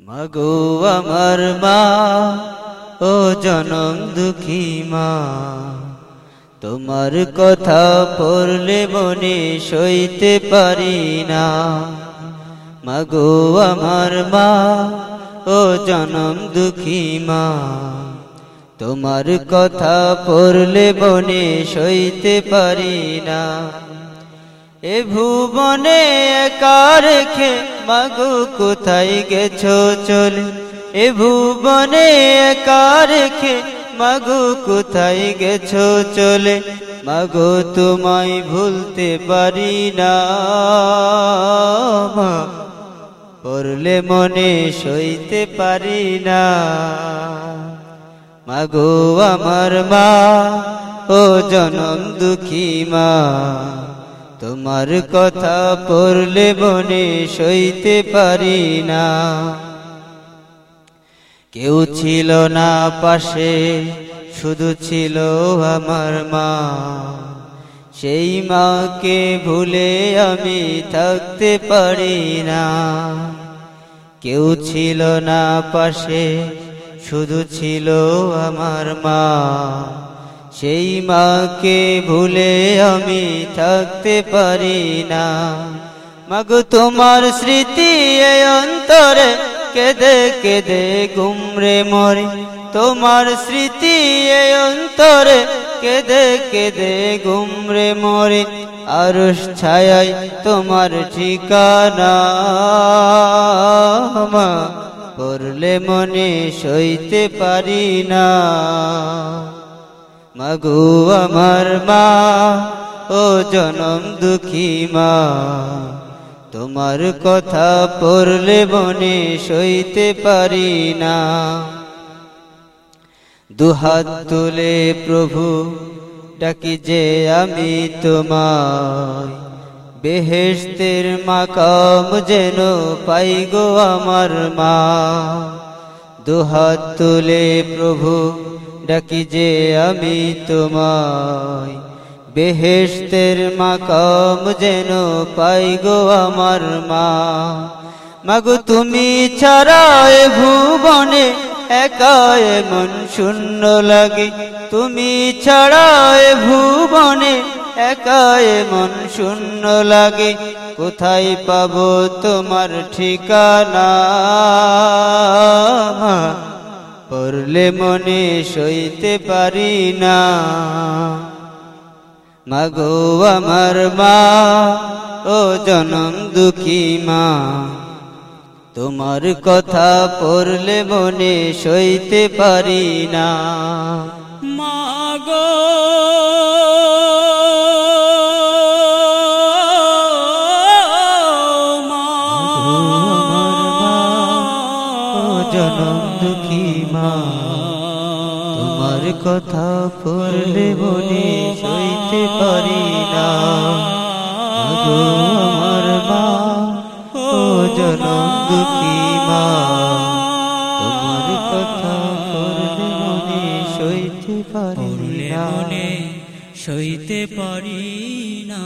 মাগো আমার মা, ও জনম দুঃখী মা, তোমার কথা পড়লে মনে সইতে পারি না। মাগো আমার মা, ও জনম দুঃখী মা, তোমার কথা পড়লে মনে সইতে পারি না। এ ভুবনে একা রেখে মাগো কোথায় গেছো চলে? এ ভুবনে একা রেখে মাগো কোথায় গেছো চলে? মাগো তোমায় ভুলতে পারি না পড়লে মনে সইতে পারি না। মাগো আমার মা, ও জনম দুঃখী মা। তোমার কথা পড়লে বনে সইতে পারি না। কেউ ছিল না পাশে, শুধু ছিল আমার মা। সেই মাকে ভুলে আমি থাকতে পারি না। কেউ ছিল না পাশে, শুধু ছিল আমার মা। সেই মাকে ভুলে আমি থাকতে পারি না। মাগো তোমার স্মৃতি অন্তরে কেদে কেদে গুমরে মরে। তোমার স্মৃতি অন্তরে কেদে কেদে গুমরে মরে। আরস ছায় তোমার ঠিকানা পড়লে মনে সইতে পারি না। মাগো আমার মা, ও জনম দুঃখী মা, তোমার কথা পড়লে বনে সইতে পারি না। দুহাত তুলে প্রভু, ডাকি যে আমি তোমায় বেহেস্তের মাকাম যেন পাই গো আমার মা। দুহাত তুলে প্রভু ডাকি যে আমি তোমায়। বেহেস্তের মাকাম যেন পাই গো আমার মা। মাগো, তুমি ছাড়ায় ভুবনে একায় মন শূন্য লাগে। তুমি ছাড়ায় ভুবনে একায় মন শূন্য লাগে। কোথায় পাবো তোমার ঠিকানা? পড়লে মনে সইতে পারি না। মাগো আমার মা, ও জনম দুঃখী মা, তোমার কথা পড়লে মনে সইতে পারি না। মাগো জনম দুঃখী মা তোমার কথা পড়লে মনে সইতে পারি না। আমার মা ও জনম দুঃখী মা তোমার কথা পড়লে মনে সইতে পারি না। সইতে পারি না।